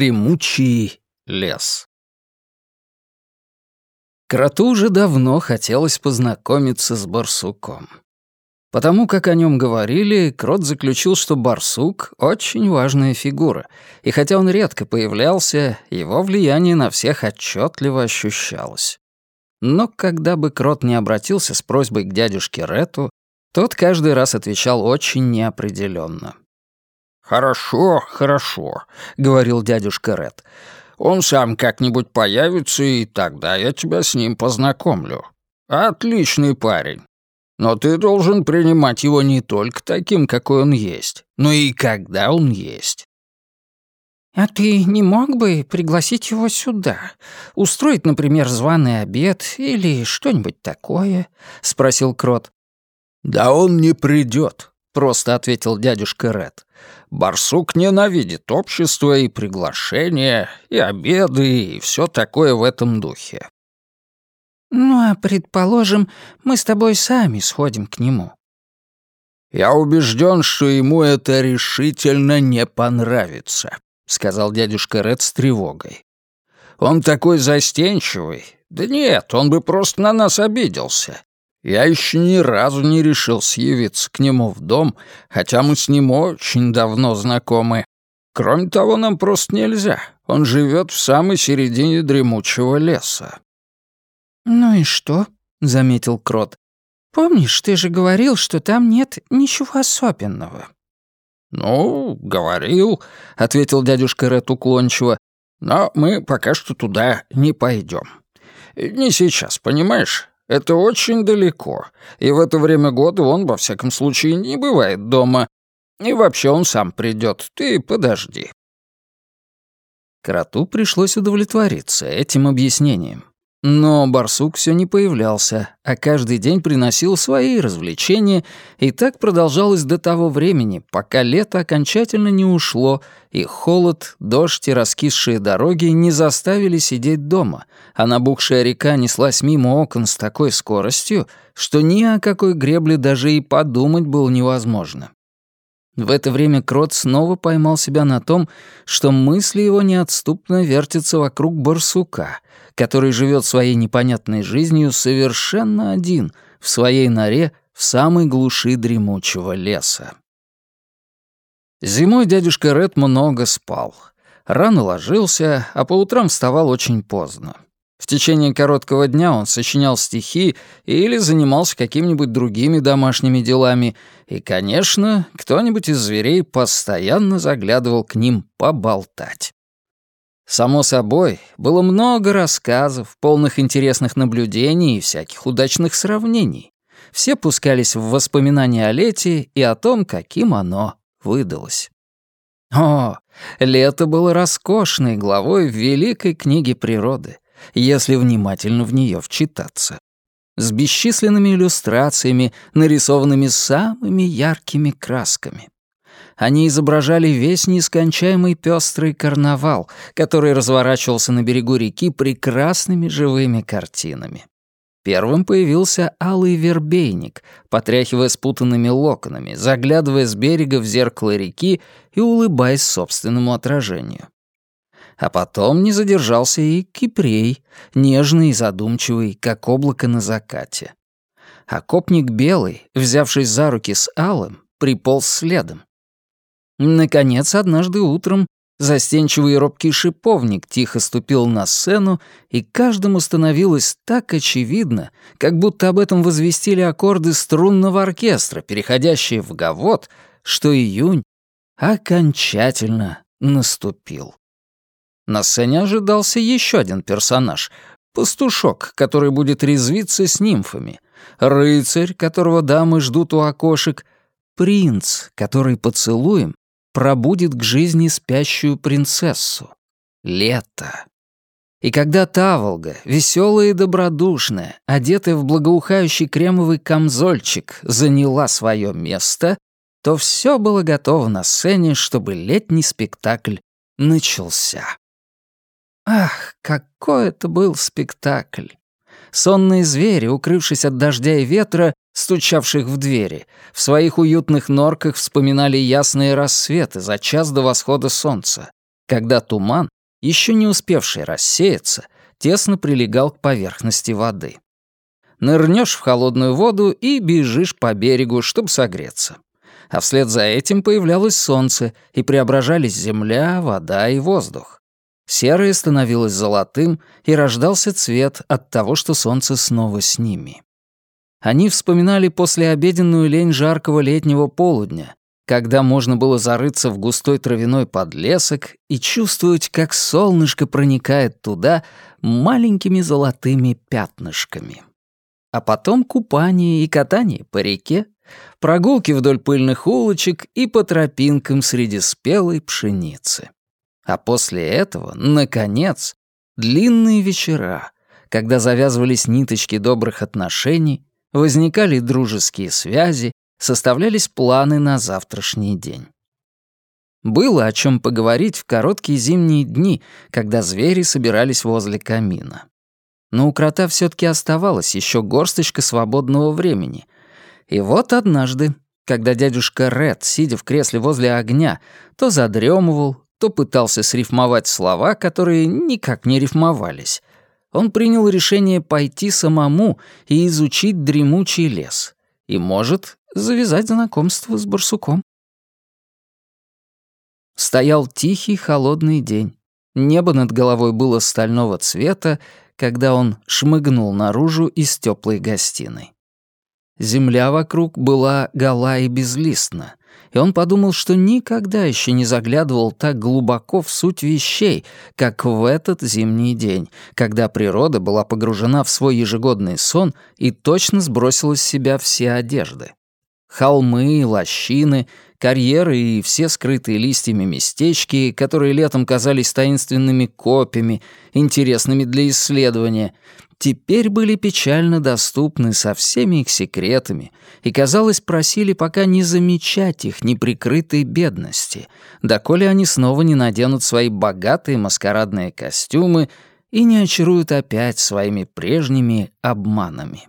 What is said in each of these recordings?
3. Дремучий лес. Кроту уже давно хотелось познакомиться с барсуком. Потому как о нем говорили, Крот заключил, что барсук — очень важная фигура, и хотя он редко появлялся, его влияние на всех отчетливо ощущалось. Но когда бы Крот не обратился с просьбой к дядюшке Рету, тот каждый раз отвечал очень неопределенно. «Хорошо, хорошо», — говорил дядюшка Ред. «Он сам как-нибудь появится, и тогда я тебя с ним познакомлю. Отличный парень. Но ты должен принимать его не только таким, какой он есть, но и когда он есть». «А ты не мог бы пригласить его сюда? Устроить, например, званый обед или что-нибудь такое?» — спросил Крот. «Да он не придет», — просто ответил дядюшка Ред. «Барсук ненавидит общество и приглашения, и обеды, и все такое в этом духе». «Ну, а предположим, мы с тобой сами сходим к нему». «Я убежден, что ему это решительно не понравится», — сказал дядюшка Ред с тревогой. «Он такой застенчивый. Да нет, он бы просто на нас обиделся. Я еще ни разу не решил съявиться к нему в дом, хотя мы с ним очень давно знакомы. Кроме того, нам просто нельзя. Он живет в самой середине дремучего леса». «Ну и что?» — заметил Крот. «Помнишь, ты же говорил, что там нет ничего особенного». «Ну, говорил», — ответил дядюшка Ред уклончиво. «Но мы пока что туда не пойдем. Не сейчас, понимаешь? Это очень далеко, и в это время года он, во всяком случае, не бывает дома. И вообще он сам придет. Ты подожди». Кроту пришлось удовлетвориться этим объяснением. Но барсук все не появлялся, а каждый день приносил свои развлечения, и так продолжалось до того времени, пока лето окончательно не ушло, и холод, дождь и раскисшие дороги не заставили сидеть дома, а набухшая река неслась мимо окон с такой скоростью, что ни о какой гребле даже и подумать было невозможно. В это время Крот снова поймал себя на том, что мысли его неотступно вертятся вокруг барсука — который живет своей непонятной жизнью совершенно один, в своей норе, в самой глуши дремучего леса. Зимой дядюшка Ред много спал. Рано ложился, а по утрам вставал очень поздно. В течение короткого дня он сочинял стихи или занимался какими-нибудь другими домашними делами, и, конечно, кто-нибудь из зверей постоянно заглядывал к ним поболтать. Само собой, было много рассказов, полных интересных наблюдений и всяких удачных сравнений. Все пускались в воспоминания о лете и о том, каким оно выдалось. О, лето было роскошной главой в великой книге природы, если внимательно в нее вчитаться. С бесчисленными иллюстрациями, нарисованными самыми яркими красками. Они изображали весь нескончаемый пестрый карнавал, который разворачивался на берегу реки прекрасными живыми картинами. Первым появился алый вербейник, потряхивая спутанными локонами, заглядывая с берега в зеркало реки и улыбаясь собственному отражению. А потом не задержался и кипрей, нежный и задумчивый, как облако на закате. А копник белый, взявшись за руки с алым, приполз следом. Наконец, однажды утром застенчивый и робкий шиповник тихо ступил на сцену, и каждому становилось так очевидно, как будто об этом возвестили аккорды струнного оркестра, переходящие в гавот, что июнь окончательно наступил. На сцене ожидался еще один персонаж — пастушок, который будет резвиться с нимфами, рыцарь, которого дамы ждут у окошек, принц, который поцелуем пробудит к жизни спящую принцессу. Лето. И когда Таволга, веселая и добродушная, одетая в благоухающий кремовый камзольчик, заняла свое место, то все было готово на сцене, чтобы летний спектакль начался. Ах, какой это был спектакль! Сонные звери, укрывшись от дождя и ветра, стучавших в двери, в своих уютных норках вспоминали ясные рассветы за час до восхода солнца, когда туман, еще не успевший рассеяться, тесно прилегал к поверхности воды. Нырнешь в холодную воду и бежишь по берегу, чтобы согреться. А вслед за этим появлялось солнце, и преображались земля, вода и воздух. Серое становилось золотым, и рождался цвет от того, что солнце снова с ними. Они вспоминали послеобеденную лень жаркого летнего полудня, когда можно было зарыться в густой травяной подлесок и чувствовать, как солнышко проникает туда маленькими золотыми пятнышками. А потом купание и катание по реке, прогулки вдоль пыльных улочек и по тропинкам среди спелой пшеницы. А после этого, наконец, длинные вечера, когда завязывались ниточки добрых отношений, возникали дружеские связи, составлялись планы на завтрашний день. Было о чем поговорить в короткие зимние дни, когда звери собирались возле камина. Но у крота все таки оставалась еще горсточка свободного времени. И вот однажды, когда дядюшка Ред, сидя в кресле возле огня, то задремывал, то пытался срифмовать слова, которые никак не рифмовались, он принял решение пойти самому и изучить дремучий лес. И, может, завязать знакомство с барсуком. Стоял тихий холодный день. Небо над головой было стального цвета, когда он шмыгнул наружу из теплой гостиной. Земля вокруг была гола и безлистна, и он подумал, что никогда еще не заглядывал так глубоко в суть вещей, как в этот зимний день, когда природа была погружена в свой ежегодный сон и точно сбросила с себя все одежды. Холмы, лощины, карьеры и все скрытые листьями местечки, которые летом казались таинственными копьями, интересными для исследования, теперь были печально доступны со всеми их секретами и, казалось, просили пока не замечать их неприкрытой бедности, доколе они снова не наденут свои богатые маскарадные костюмы и не очаруют опять своими прежними обманами.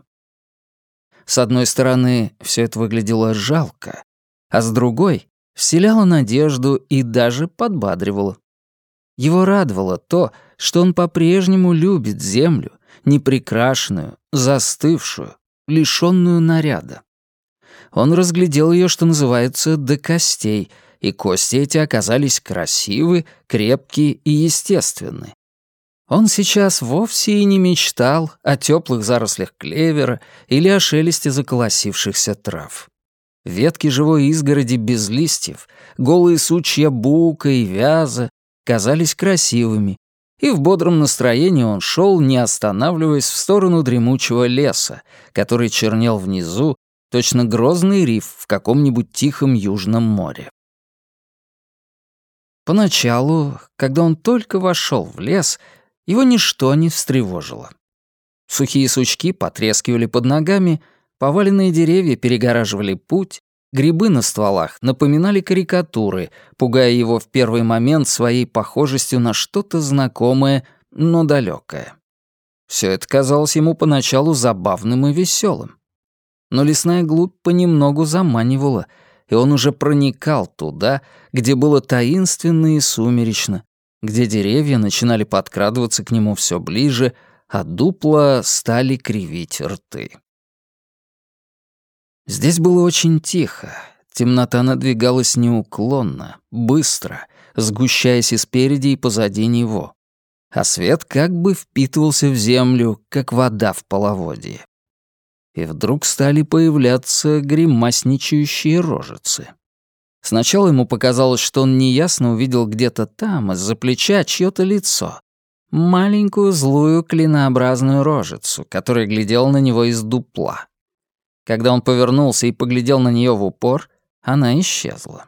С одной стороны, все это выглядело жалко, а с другой — вселяло надежду и даже подбадривало. Его радовало то, что он по-прежнему любит землю, неприкрашенную, застывшую, лишенную наряда. Он разглядел ее, что называется, до костей, и кости эти оказались красивы, крепкие и естественны. Он сейчас вовсе и не мечтал о теплых зарослях клевера или о шелесте заколосившихся трав. Ветки живой изгороди без листьев, голые сучья бука и вяза казались красивыми, и в бодром настроении он шел, не останавливаясь в сторону дремучего леса, который чернел внизу, точно грозный риф в каком-нибудь тихом южном море. Поначалу, когда он только вошел в лес, его ничто не встревожило. Сухие сучки потрескивали под ногами, поваленные деревья перегораживали путь, грибы на стволах напоминали карикатуры, пугая его в первый момент своей похожестью на что-то знакомое, но далекое. Все это казалось ему поначалу забавным и веселым. Но лесная глубь понемногу заманивала, и он уже проникал туда, где было таинственно и сумеречно, где деревья начинали подкрадываться к нему все ближе, а дупла стали кривить рты. Здесь было очень тихо. Темнота надвигалась неуклонно, быстро, сгущаясь и спереди, и позади него. А свет как бы впитывался в землю, как вода в половодье. И вдруг стали появляться гримасничающие рожицы. Сначала ему показалось, что он неясно увидел где-то там, из-за плеча, чьё-то лицо. Маленькую злую клинообразную рожицу, которая глядела на него из дупла. Когда он повернулся и поглядел на нее в упор, она исчезла.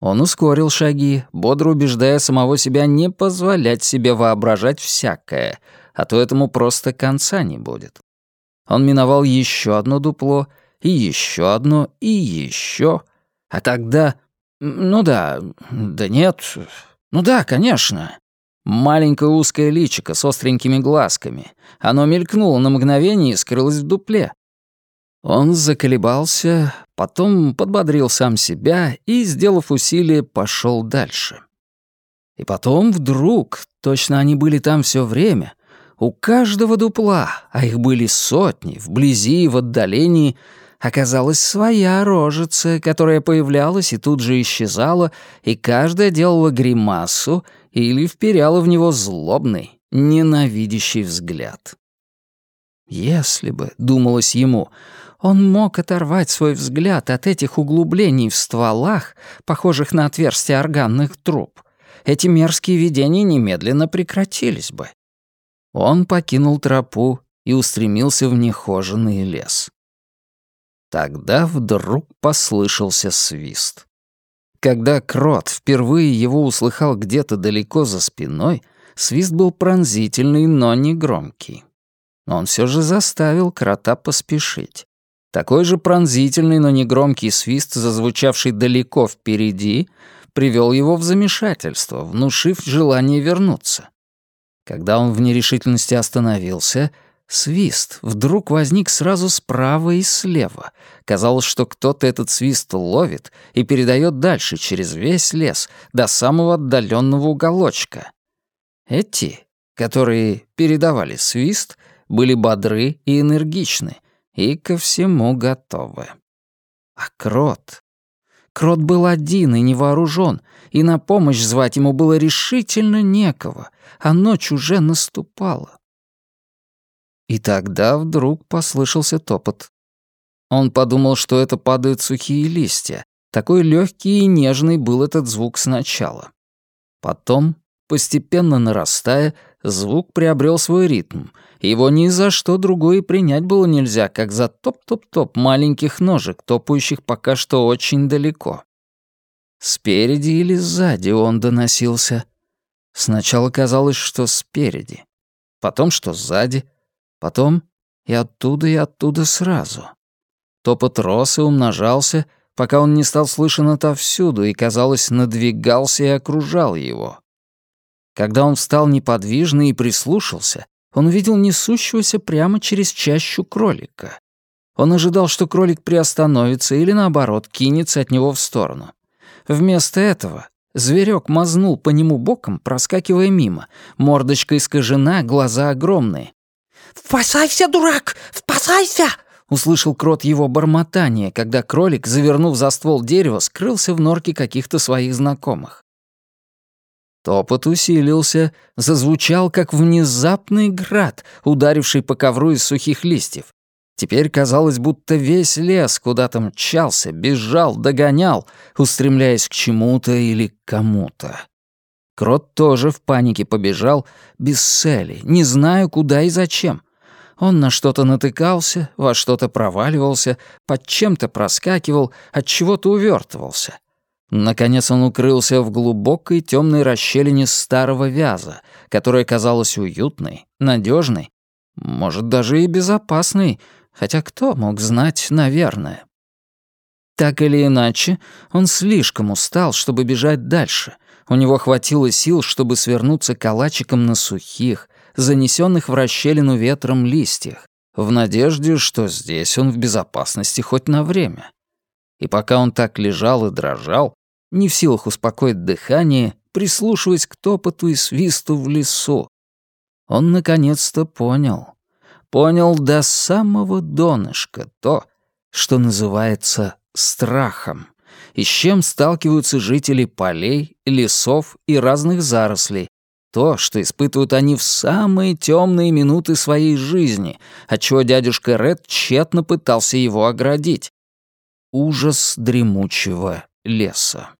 Он ускорил шаги, бодро убеждая самого себя не позволять себе воображать всякое, а то этому просто конца не будет. Он миновал еще одно дупло, и еще одно, и еще, а тогда... Ну да, да нет, ну да, конечно. Маленькое узкое личико с остренькими глазками. Оно мелькнуло на мгновение и скрылось в дупле. Он заколебался, потом подбодрил сам себя и, сделав усилие, пошел дальше. И потом вдруг, точно они были там все время, у каждого дупла, а их были сотни, вблизи и в отдалении, оказалась своя рожица, которая появлялась и тут же исчезала, и каждая делала гримасу или вперяла в него злобный, ненавидящий взгляд. Если бы, думалось ему, он мог оторвать свой взгляд от этих углублений в стволах, похожих на отверстия органных труб, эти мерзкие видения немедленно прекратились бы. Он покинул тропу и устремился в нехоженный лес. Тогда вдруг послышался свист. Когда Крот впервые его услыхал где-то далеко за спиной, свист был пронзительный, но не громкий. Он все же заставил Крота поспешить. Такой же пронзительный, но не громкий свист, зазвучавший далеко впереди, привел его в замешательство, внушив желание вернуться. Когда он в нерешительности остановился, свист вдруг возник сразу справа и слева. Казалось, что кто-то этот свист ловит и передает дальше через весь лес до самого отдаленного уголочка. Эти, которые передавали свист, были бодры и энергичны, и ко всему готовы. А крот Крот был один и невооружен, и на помощь звать ему было решительно некого, а ночь уже наступала. И тогда вдруг послышался топот. Он подумал, что это падают сухие листья. Такой легкий и нежный был этот звук сначала. Потом, постепенно нарастая, звук приобрел свой ритм. Его ни за что другое принять было нельзя, как за топ-топ-топ маленьких ножек, топающих пока что очень далеко. Спереди или сзади он доносился. Сначала казалось, что спереди, потом, что сзади, потом и оттуда, и оттуда сразу. Топот рос и умножался, пока он не стал слышен отовсюду и, казалось, надвигался и окружал его. Когда он встал неподвижно и прислушался, он увидел несущегося прямо через чащу кролика. Он ожидал, что кролик приостановится или, наоборот, кинется от него в сторону. Вместо этого зверек мазнул по нему боком, проскакивая мимо. Мордочка искажена, глаза огромные. «Спасайся, дурак! Спасайся!» Услышал крот его бормотание, когда кролик, завернув за ствол дерева, скрылся в норке каких-то своих знакомых. Топот усилился, зазвучал, как внезапный град, ударивший по ковру из сухих листьев. Теперь казалось, будто весь лес куда-то мчался, бежал, догонял, устремляясь к чему-то или к кому-то. Крот тоже в панике побежал, без цели, не знаю, куда и зачем. Он на что-то натыкался, во что-то проваливался, под чем-то проскакивал, от чего-то увертывался. Наконец он укрылся в глубокой темной расщелине старого вяза, которая казалась уютной, надежной, может, даже и безопасной, хотя кто мог знать, наверное. Так или иначе, он слишком устал, чтобы бежать дальше. У него хватило сил, чтобы свернуться калачиком на сухих, занесенных в расщелину ветром листьях, в надежде, что здесь он в безопасности хоть на время. И пока он так лежал и дрожал, не в силах успокоить дыхание, прислушиваясь к топоту и свисту в лесу, он наконец-то понял. Понял до самого донышка то, что называется страхом, и с чем сталкиваются жители полей, лесов и разных зарослей, то, что испытывают они в самые темные минуты своей жизни, от чего дядюшка Ред тщетно пытался его оградить. Ужас дремучего леса.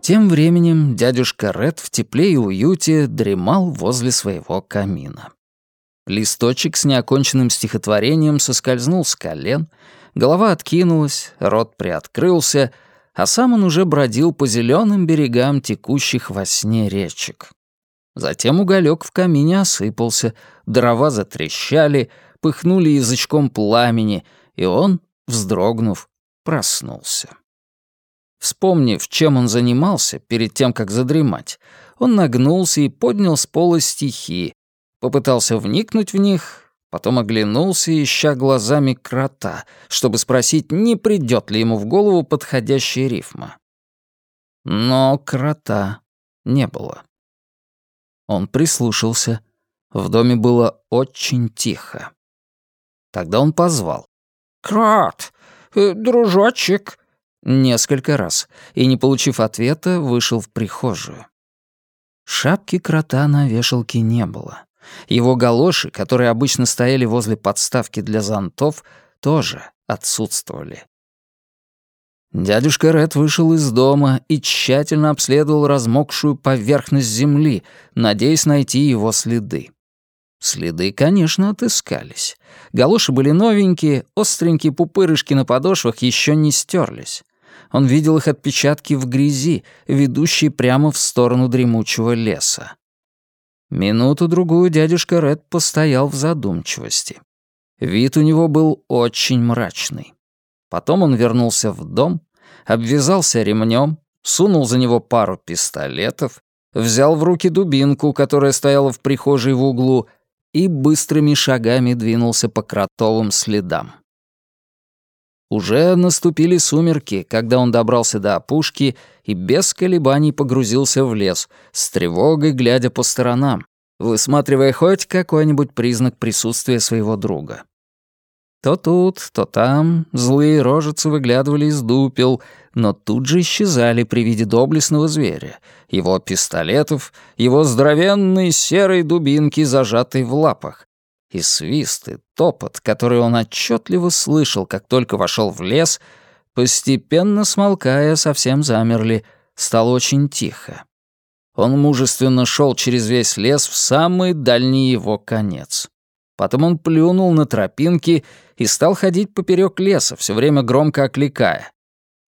Тем временем дядюшка Ред в тепле и уюте дремал возле своего камина. Листочек с неоконченным стихотворением соскользнул с колен, голова откинулась, рот приоткрылся, а сам он уже бродил по зеленым берегам текущих во сне речек. Затем уголек в камине осыпался, дрова затрещали, пыхнули язычком пламени, и он, вздрогнув, проснулся. Вспомнив, чем он занимался перед тем, как задремать, он нагнулся и поднял с пола стихи, попытался вникнуть в них, потом оглянулся, ища глазами крота, чтобы спросить, не придет ли ему в голову подходящая рифма. Но крота не было. Он прислушался. В доме было очень тихо. Тогда он позвал. «Крот! Э, дружочек!» Несколько раз, и, не получив ответа, вышел в прихожую. Шапки крота на вешалке не было. Его галоши, которые обычно стояли возле подставки для зонтов, тоже отсутствовали. Дядюшка Ред вышел из дома и тщательно обследовал размокшую поверхность земли, надеясь найти его следы. Следы, конечно, отыскались. Галоши были новенькие, остренькие пупырышки на подошвах еще не стерлись. Он видел их отпечатки в грязи, ведущие прямо в сторону дремучего леса. Минуту-другую дядюшка Ред постоял в задумчивости. Вид у него был очень мрачный. Потом он вернулся в дом, обвязался ремнем, сунул за него пару пистолетов, взял в руки дубинку, которая стояла в прихожей в углу, и быстрыми шагами двинулся по кротовым следам. Уже наступили сумерки, когда он добрался до опушки и без колебаний погрузился в лес, с тревогой глядя по сторонам, высматривая хоть какой-нибудь признак присутствия своего друга. То тут, то там злые рожицы выглядывали из дупел, но тут же исчезали при виде доблестного зверя, его пистолетов, его здоровенной серой дубинки, зажатой в лапах. И свист, и топот, который он отчетливо слышал, как только вошел в лес, постепенно смолкая, совсем замерли, стало очень тихо. Он мужественно шел через весь лес в самый дальний его конец. Потом он плюнул на тропинки и стал ходить поперек леса, все время громко окликая.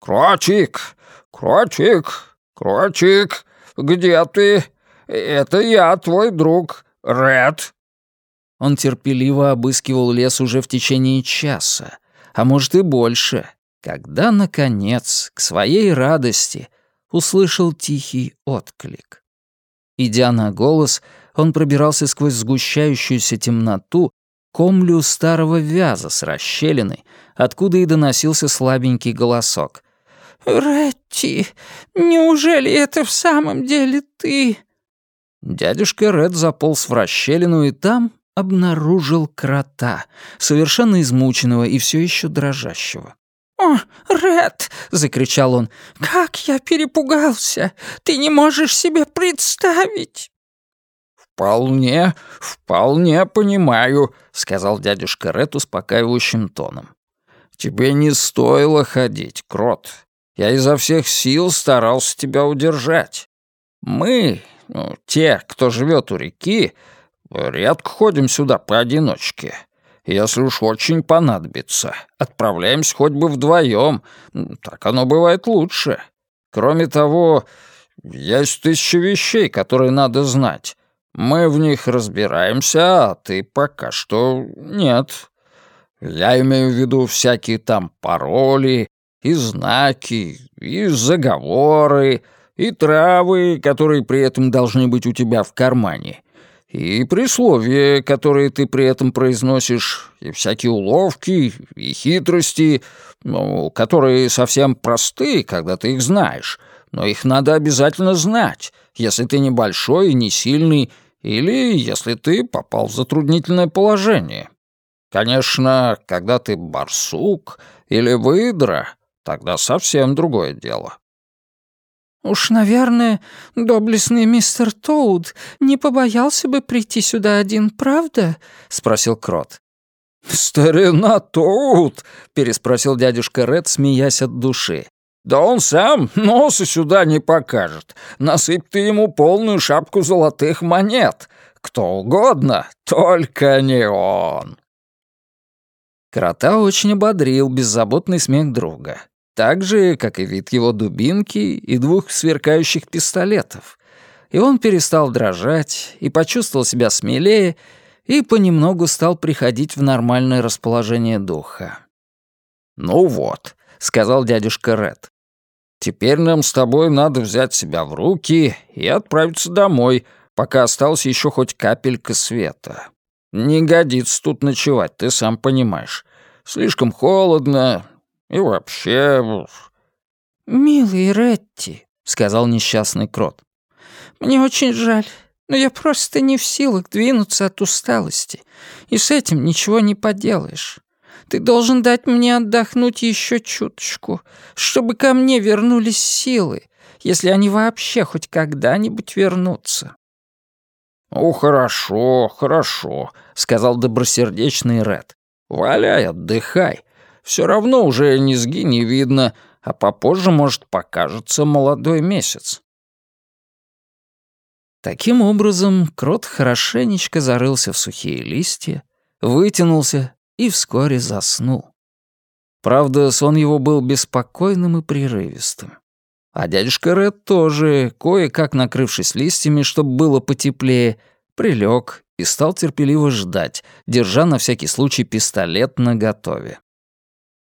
«Кротик! Кротик! Кротик! Где ты? Это я, твой друг, Рэт!» Он терпеливо обыскивал лес уже в течение часа, а может и больше, когда, наконец, к своей радости услышал тихий отклик. Идя на голос, он пробирался сквозь сгущающуюся темноту комлю старого вяза с расщелиной, откуда и доносился слабенький голосок. «Ретти, неужели это в самом деле ты?» Дядюшка Ред заполз в расщелину и там обнаружил крота, совершенно измученного и все еще дрожащего. «О, Ред!» — закричал он. «Как я перепугался! Ты не можешь себе представить!» «Вполне, вполне понимаю», — сказал дядюшка Ред успокаивающим тоном. «Тебе не стоило ходить, Крот. Я изо всех сил старался тебя удержать. Мы, ну, те, кто живет у реки, редко ходим сюда поодиночке. Если уж очень понадобится, отправляемся хоть бы вдвоем. Так оно бывает лучше. Кроме того, есть тысяча вещей, которые надо знать. Мы в них разбираемся, а ты пока что нет. Я имею в виду всякие там пароли, и знаки, и заговоры, и травы, которые при этом должны быть у тебя в кармане, и присловия, которые ты при этом произносишь, и всякие уловки, и хитрости, ну, которые совсем просты, когда ты их знаешь, но их надо обязательно знать, если ты небольшой и не сильный, или если ты попал в затруднительное положение. Конечно, когда ты барсук или выдра, тогда совсем другое дело. «Уж, наверное, доблестный мистер Тоуд не побоялся бы прийти сюда один, правда?» — спросил Крот. «Старина Тоуд?» — переспросил дядюшка Ред, смеясь от души. Да он сам носа сюда не покажет. Насыпь ты ему полную шапку золотых монет. Кто угодно, только не он. Крота очень ободрил беззаботный смех друга. Так же, как и вид его дубинки и двух сверкающих пистолетов. и он перестал дрожать и почувствовал себя смелее и понемногу стал приходить в нормальное расположение духа. «Ну вот», — сказал дядюшка Ред. «Теперь нам с тобой надо взять себя в руки и отправиться домой, пока осталась еще хоть капелька света. Не годится тут ночевать, ты сам понимаешь. Слишком холодно и вообще...» «Милый Ретти», — сказал несчастный крот. «Мне очень жаль, но я просто не в силах двинуться от усталости, и с этим ничего не поделаешь. Ты должен дать мне отдохнуть еще чуточку, чтобы ко мне вернулись силы, если они вообще хоть когда-нибудь вернутся». «Ну, хорошо, хорошо», — сказал добросердечный Ред. «Валяй, отдыхай. Все равно уже низги не видно, а попозже, может, покажется молодой месяц». Таким образом, крот хорошенечко зарылся в сухие листья, вытянулся и вскоре заснул. Правда, сон его был беспокойным и прерывистым. А дядюшка Ред тоже, кое-как накрывшись листьями, чтобы было потеплее, прилег и стал терпеливо ждать, держа на всякий случай пистолет наготове.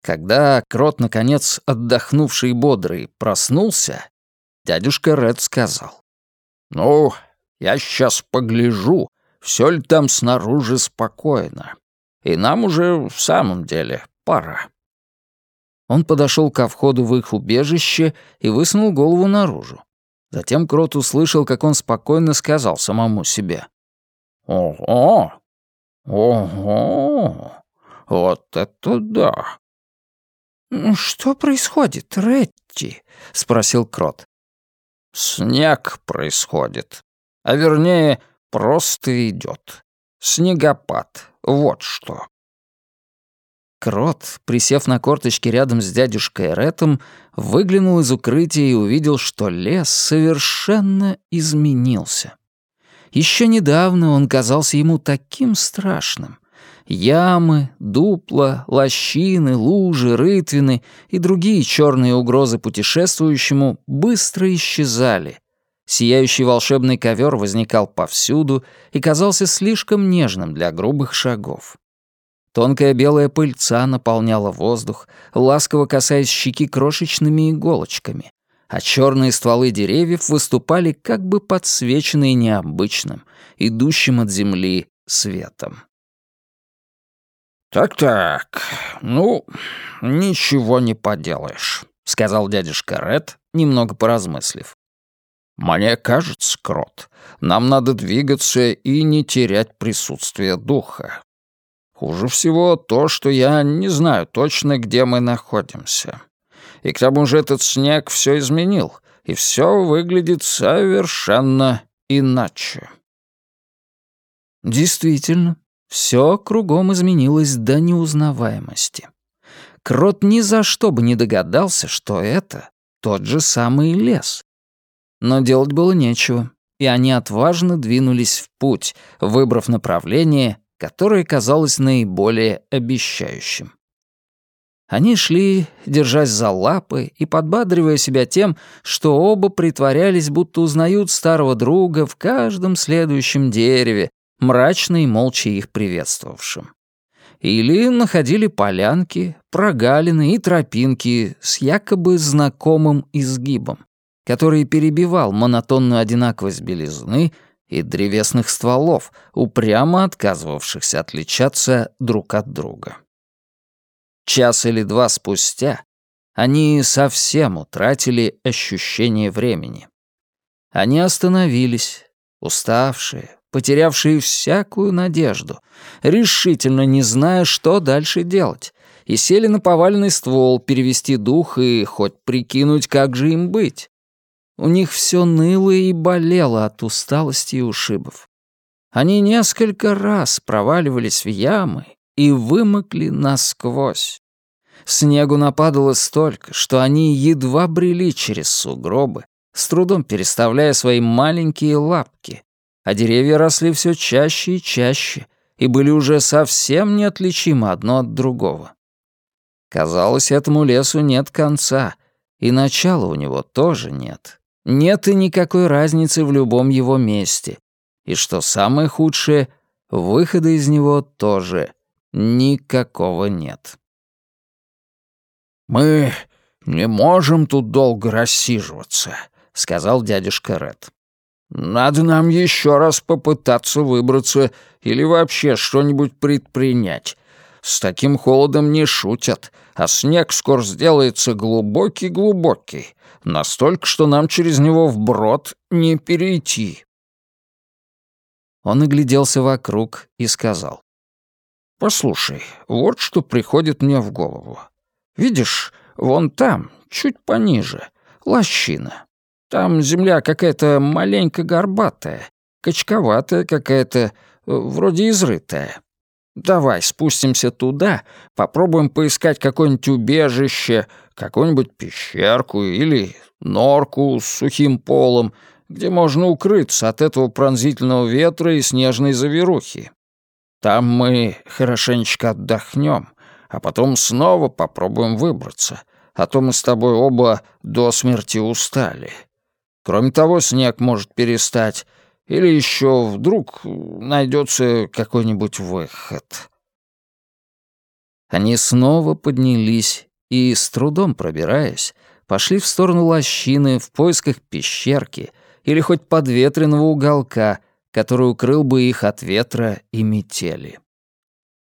Когда крот, наконец, отдохнувший и бодрый, проснулся, дядюшка Ред сказал. «Ну, я сейчас погляжу, все ли там снаружи спокойно. И нам уже в самом деле пора». Он подошел ко входу в их убежище и высунул голову наружу. Затем Крот услышал, как он спокойно сказал самому себе. «Ого! Ого! Вот это да!» «Что происходит, Ретти?» — спросил Крот. Снег происходит. А вернее, просто идет. Снегопад. Вот что. Крот, присев на корточки рядом с дядюшкой Ретом, выглянул из укрытия и увидел, что лес совершенно изменился. Еще недавно он казался ему таким страшным. Ямы, дупла, лощины, лужи, рытвины и другие черные угрозы путешествующему быстро исчезали. Сияющий волшебный ковер возникал повсюду и казался слишком нежным для грубых шагов. Тонкая белая пыльца наполняла воздух, ласково касаясь щеки крошечными иголочками, а черные стволы деревьев выступали как бы подсвеченные необычным, идущим от земли светом. «Так-так, ну, ничего не поделаешь», — сказал дядюшка Ред, немного поразмыслив. «Мне кажется, Крот, нам надо двигаться и не терять присутствие духа. Хуже всего то, что я не знаю точно, где мы находимся. И к тому же этот снег все изменил, и все выглядит совершенно иначе». Действительно, все кругом изменилось до неузнаваемости. Крот ни за что бы не догадался, что это тот же самый лес. Но делать было нечего, и они отважно двинулись в путь, выбрав направление, которое казалось наиболее обещающим. Они шли, держась за лапы и подбадривая себя тем, что оба притворялись, будто узнают старого друга в каждом следующем дереве, мрачно и молча их приветствовавшим. Или находили полянки, прогалины и тропинки с якобы знакомым изгибом, который перебивал монотонную одинаковость белизны и древесных стволов, упрямо отказывавшихся отличаться друг от друга. Час или два спустя они совсем утратили ощущение времени. Они остановились, уставшие, потерявшие всякую надежду, решительно не зная, что дальше делать, и сели на поваленный ствол перевести дух и хоть прикинуть, как же им быть. У них все ныло и болело от усталости и ушибов. Они несколько раз проваливались в ямы и вымокли насквозь. Снегу нападало столько, что они едва брели через сугробы, с трудом переставляя свои маленькие лапки, а деревья росли все чаще и чаще и были уже совсем неотличимы одно от другого. Казалось, этому лесу нет конца, и начала у него тоже нет. нет и никакой разницы в любом его месте. И что самое худшее, выхода из него тоже никакого нет. «Мы не можем тут долго рассиживаться», — сказал дядюшка Ред. «Надо нам еще раз попытаться выбраться или вообще что-нибудь предпринять. С таким холодом не шутят, а снег скоро сделается глубокий-глубокий, настолько, что нам через него вброд не перейти». Он огляделся вокруг и сказал. «Послушай, вот что приходит мне в голову. Видишь, вон там, чуть пониже, лощина. Там земля какая-то маленько горбатая, качковатая какая-то, э, вроде изрытая. Давай спустимся туда, попробуем поискать какое-нибудь убежище, какую-нибудь пещерку или норку с сухим полом, где можно укрыться от этого пронзительного ветра и снежной завирухи. Там мы хорошенечко отдохнем, а потом снова попробуем выбраться, а то мы с тобой оба до смерти устали. Кроме того, снег может перестать, или еще вдруг найдется какой-нибудь выход. Они снова поднялись и, с трудом пробираясь, пошли в сторону лощины в поисках пещерки или хоть подветренного уголка, который укрыл бы их от ветра и метели.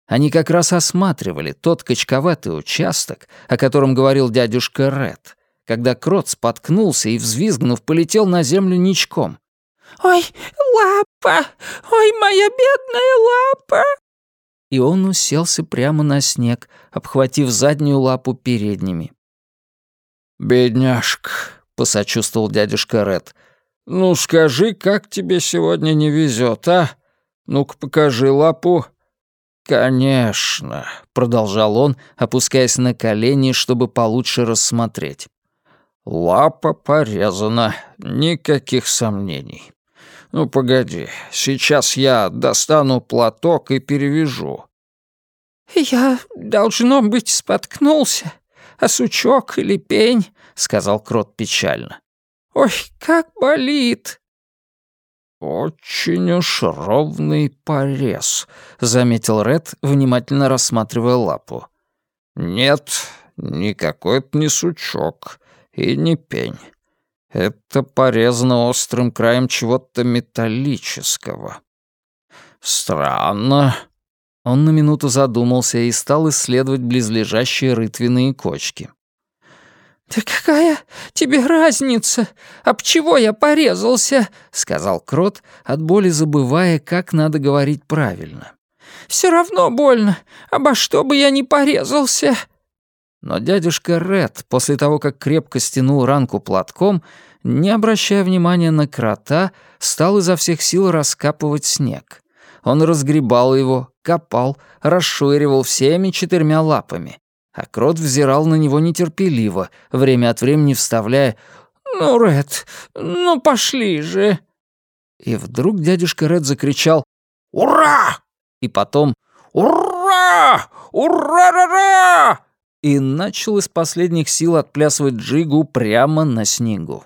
Они как раз осматривали тот качковатый участок, о котором говорил дядюшка Ред, когда крот споткнулся и, взвизгнув, полетел на землю ничком. «Ой, лапа! Ой, моя бедная лапа!» И он уселся прямо на снег, обхватив заднюю лапу передними. «Бедняжка», — посочувствовал дядюшка Ред. «Ну скажи, как тебе сегодня не везет, а? Ну-ка покажи лапу». «Конечно», — продолжал он, опускаясь на колени, чтобы получше рассмотреть. «Лапа порезана, никаких сомнений. Ну, погоди, сейчас я достану платок и перевяжу». «Я, должно быть, споткнулся, а сучок или пень», — сказал Крот печально. «Ой, как болит!» «Очень уж ровный порез», — заметил Ред, внимательно рассматривая лапу. «Нет, никакой это не сучок и не пень. Это порезано острым краем чего-то металлического. Странно». Он на минуту задумался и стал исследовать близлежащие рытвенные кочки. «Да какая тебе разница? Об чего я порезался?» — сказал Крот, от боли забывая, как надо говорить правильно. «Все равно больно. Обо что бы я ни порезался?» Но дядюшка Ред, после того, как крепко стянул ранку платком, не обращая внимания на крота, стал изо всех сил раскапывать снег. Он разгребал его, копал, расширивал всеми четырьмя лапами, а Крот взирал на него нетерпеливо, время от времени вставляя «Ну, Ред, ну пошли же!» И вдруг дядюшка Ред закричал «Ура!» и потом «Ура! Ура-ра-ра!» И начал из последних сил отплясывать джигу прямо на снегу.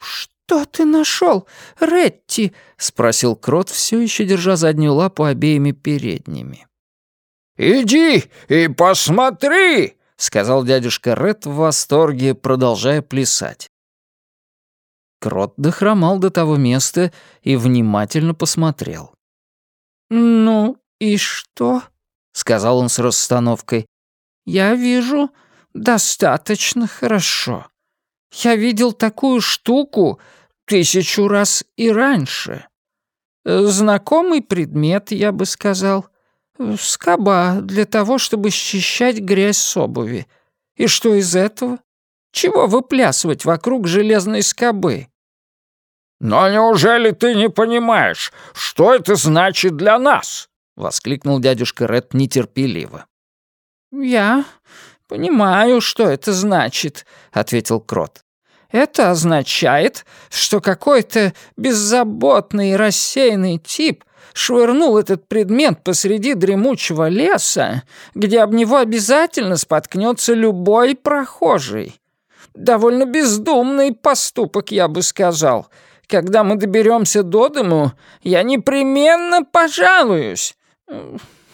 «Что ты нашел, Ретти?» — спросил Крот, все еще держа заднюю лапу обеими передними. «Иди и посмотри!» — сказал дядюшка Ред в восторге, продолжая плясать. Крот дохромал до того места и внимательно посмотрел. «Ну и что?» — сказал он с расстановкой. «Я вижу достаточно хорошо. Я видел такую штуку тысячу раз и раньше. Знакомый предмет, я бы сказал. «Скоба для того, чтобы счищать грязь с обуви. И что из этого? Чего выплясывать вокруг железной скобы?» «Но неужели ты не понимаешь, что это значит для нас?» — воскликнул дядюшка Ред нетерпеливо. «Я понимаю, что это значит», — ответил Крот. «Это означает, что какой-то беззаботный и рассеянный тип швырнул этот предмет посреди дремучего леса, где об него обязательно споткнется любой прохожий. Довольно бездумный поступок, я бы сказал. Когда мы доберемся до дому, я непременно пожалуюсь.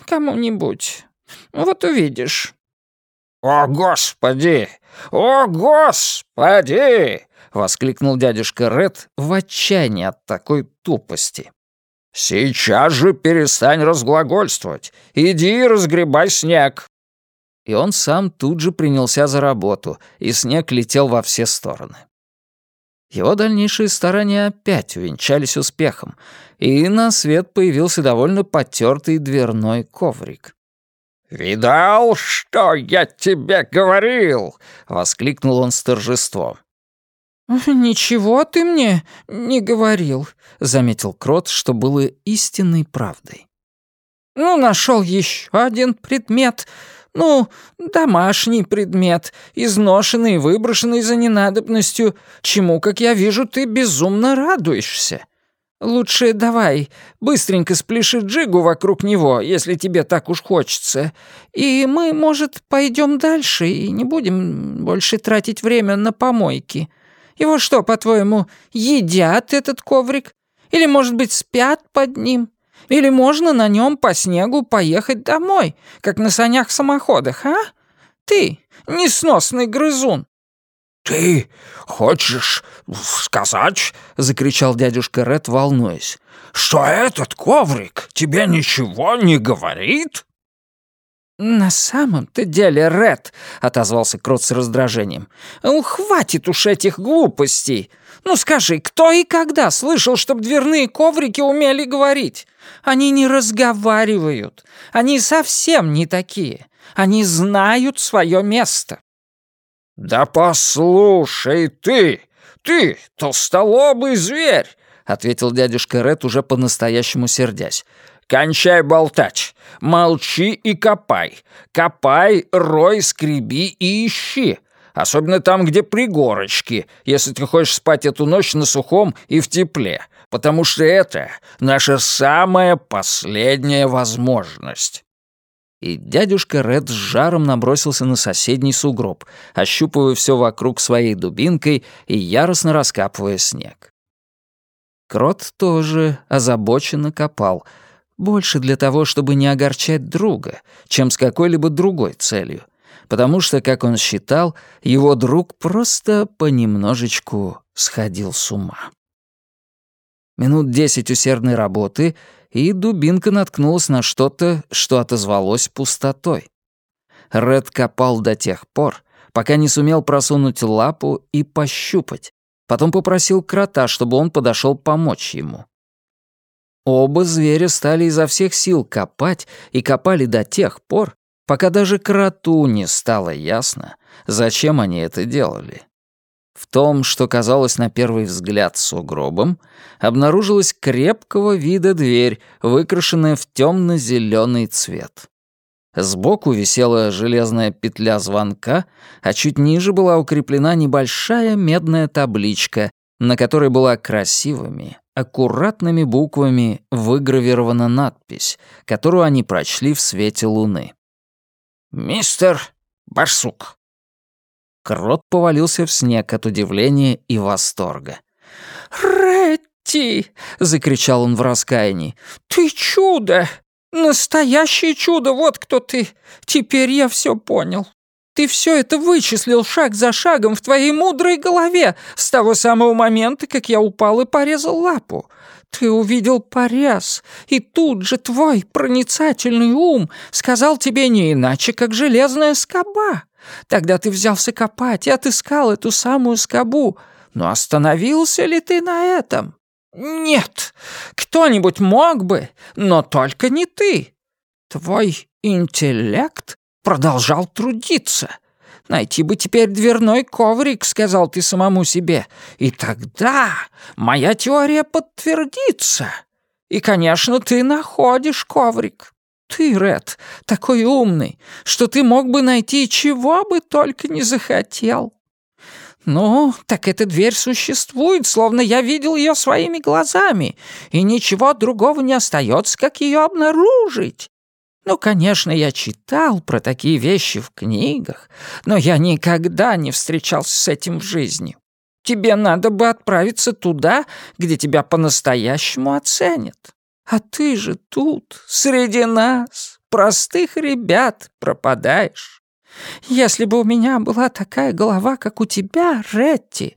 Кому-нибудь. Вот увидишь». «О, Господи! О, Господи!» — воскликнул дядюшка Ред в отчаянии от такой тупости. «Сейчас же перестань разглагольствовать. Иди и разгребай снег». И он сам тут же принялся за работу, и снег летел во все стороны. Его дальнейшие старания опять увенчались успехом, и на свет появился довольно потертый дверной коврик. «Видал, что я тебе говорил?» — воскликнул он с торжеством. «Ничего ты мне не говорил», — заметил Крот, что было истинной правдой. «Ну, нашел еще один предмет. Ну, домашний предмет, изношенный и выброшенный за ненадобностью, чему, как я вижу, ты безумно радуешься. Лучше давай, быстренько спляши джигу вокруг него, если тебе так уж хочется. И мы, может, пойдем дальше и не будем больше тратить время на помойки. Его что, по-твоему, едят этот коврик? Или, может быть, спят под ним? Или можно на нем по снегу поехать домой, как на санях-самоходах, а? Ты, несносный грызун!» «Ты хочешь сказать, — закричал дядюшка Ред, волнуясь, — что этот коврик тебе ничего не говорит?» «На самом-то деле, Ред, — отозвался Крот с раздражением, — ну, хватит уж этих глупостей. Ну скажи, кто и когда слышал, чтоб дверные коврики умели говорить? Они не разговаривают. Они совсем не такие. Они знают свое место. «Да послушай ты! Ты, толстолобый зверь!» — ответил дядюшка Ред, уже по-настоящему сердясь. «Кончай болтать! Молчи и копай! Копай, рой, скреби и ищи! Особенно там, где пригорочки, если ты хочешь спать эту ночь на сухом и в тепле, потому что это наша самая последняя возможность». И дядюшка Ред с жаром набросился на соседний сугроб, ощупывая все вокруг своей дубинкой и яростно раскапывая снег. Крот тоже озабоченно копал, больше для того, чтобы не огорчать друга, чем с какой-либо другой целью, потому что, как он считал, его друг просто понемножечку сходил с ума. Минут десять усердной работы, и дубинка наткнулась на что-то, что отозвалось пустотой. Ред копал до тех пор, пока не сумел просунуть лапу и пощупать. Потом попросил крота, чтобы он подошел помочь ему. Оба зверя стали изо всех сил копать и копали до тех пор, пока даже кроту не стало ясно, зачем они это делали. В том, что казалось на первый взгляд сугробом, обнаружилась крепкого вида дверь, выкрашенная в темно-зеленый цвет. Сбоку висела железная петля звонка, а чуть ниже была укреплена небольшая медная табличка, на которой была красивыми, аккуратными буквами выгравирована надпись, которую они прочли в свете луны. «Мистер Барсук, Крот повалился в снег от удивления и восторга. «Ретти!» — закричал он в раскаянии. «Ты чудо! Настоящее чудо! Вот кто ты! Теперь я все понял. Ты все это вычислил шаг за шагом в твоей мудрой голове с того самого момента, как я упал и порезал лапу. Ты увидел порез, и тут же твой проницательный ум сказал тебе не иначе, как железная скоба. Тогда ты взялся копать и отыскал эту самую скобу. Но остановился ли ты на этом? Нет, кто-нибудь мог бы, но только не ты. Твой интеллект продолжал трудиться. Найти бы теперь дверной коврик, сказал ты самому себе, и тогда моя теория подтвердится. И, конечно, ты находишь коврик. Ты, Ред, такой умный, что ты мог бы найти чего бы только не захотел. Ну, так эта дверь существует, словно я видел ее своими глазами, и ничего другого не остается, как ее обнаружить. Ну, конечно, я читал про такие вещи в книгах, но я никогда не встречался с этим в жизни. Тебе надо бы отправиться туда, где тебя по-настоящему оценят. А ты же тут, среди нас, простых ребят, пропадаешь. Если бы у меня была такая голова, как у тебя, Ретти...»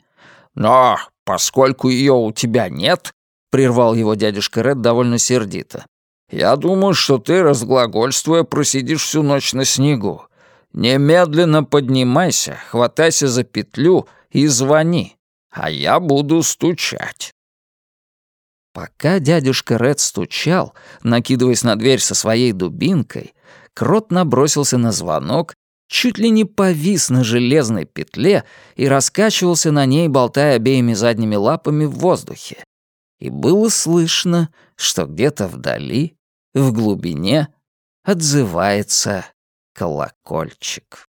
«Но поскольку ее у тебя нет, — прервал его дядюшка Ред довольно сердито. «Я думаю, что ты, разглагольствуя, просидишь всю ночь на снегу. Немедленно поднимайся, хватайся за петлю и звони, а я буду стучать». Пока дядюшка Ред стучал, накидываясь на дверь со своей дубинкой, Крот набросился на звонок, чуть ли не повис на железной петле и раскачивался на ней, болтая обеими задними лапами в воздухе и было слышно, что где-то вдали, в глубине, отзывается колокольчик.